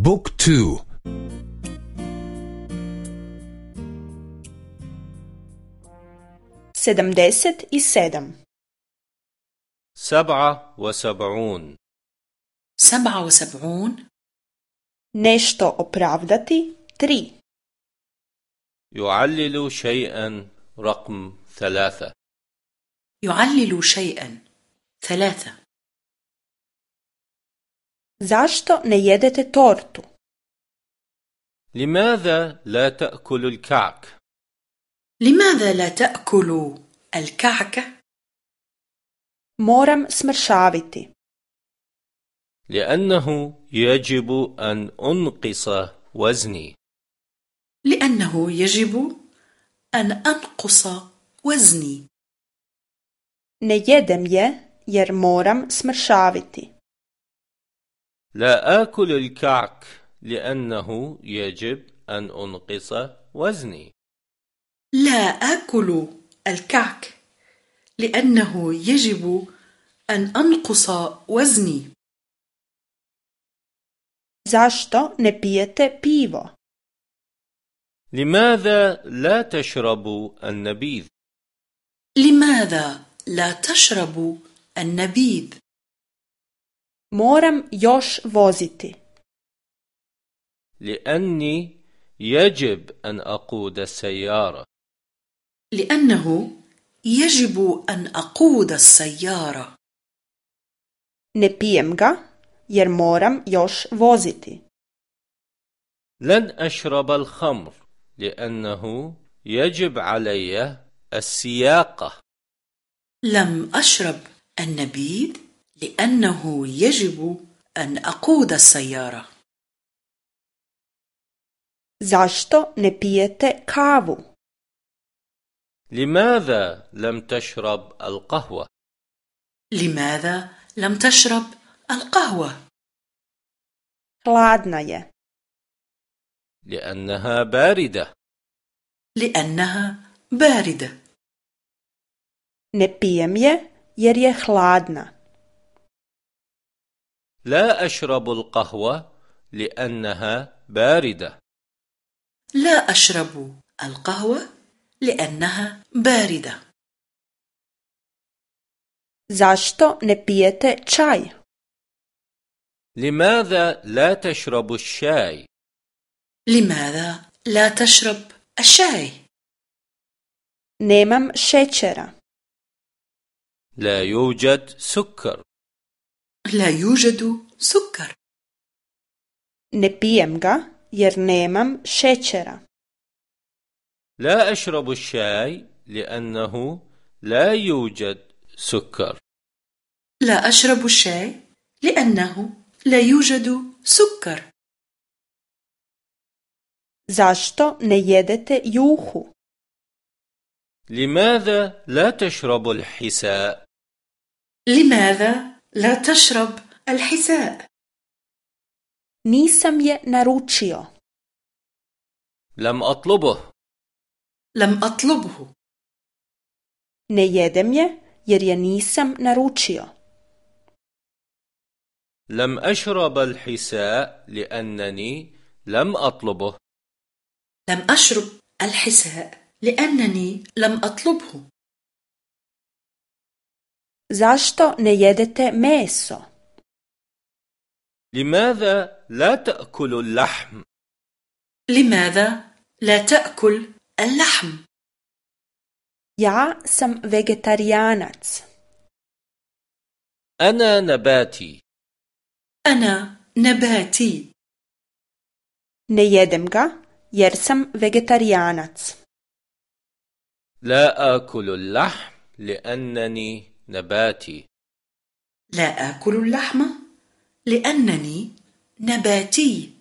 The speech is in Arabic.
بوك تو i sedam. سبعة وسبعون سبعة وسبعون nešto opravdati tri. يعلل شيئا رقم ثلاثة يعلل شيئا ثلاثة zašto ne jedete tortu? لماذا لا تأكل الكعك؟ لماذا لا تأكل الكعكة؟ moram smršaviti. لأنه يجب أن أنقص وزني. لأنه يجب أن أنقص وزني. Ne jedem je jer moram smršaviti. لا آكل الكعك لأنه يجب أن أنقص وزني لا آكل الكعك لأنه يجب أن أنقص وزني zašto ne pijete pivo لماذا لا تشرب النبيذ؟ لماذا لا تشرب النبيذ؟ Moram još voziti. لأني يجب أن أقود السيارة. لأنه يجب أن أقود السيارة. Ne pijem ga jer moram još voziti. لن أشرب الخمر لأنه يجب علي السياقة. لم أشرب النبيذ لأنه يجب أن أقود السيارة. Zašto ne pijete kavu? لماذا لم تشرب القهوة؟ لماذا لم تشرب القهوة؟ hladna je. لأنها باردة. لأنها باردة. Ne pijem je jer je hladna. لا أشرب القهوة لأنها باردة. لا أشرب القهوة لأنها باردة. Zašto ne pijete čaj? لماذا لا تشرب الشاي؟ لماذا لا تشرب الشاي؟ nemam šećera. لا يوجد سكر. لا يوجد سكر. ne pijem ga jer nemam šećera لا أشرب الشاي لأنه لا يوجد سكر. لا أشرب الشاي لأنه لا يوجد سكر. zašto ne jedete juhu لماذا لا تشرب الحساء؟ لماذا لا تشرب الحساء؟ nisam je naručio لم أطلبه. لم أطلبه. ne jedem je jer je nisam naručio لم أشرب الحساء لأنني لم أطلبه. لم أشرب الحساء لأنني لم أطلبه. Zašto ne jedete meso? لماذا لا تأكل اللحم؟ لماذا لا تأكل اللحم؟ ja sam vegetarijanac أنا نباتي أنا نباتي ne jedem ga jer sam vegetarijanac لا آكل اللحم لأنني نباتي. لا آكل اللحم لأنني نباتي.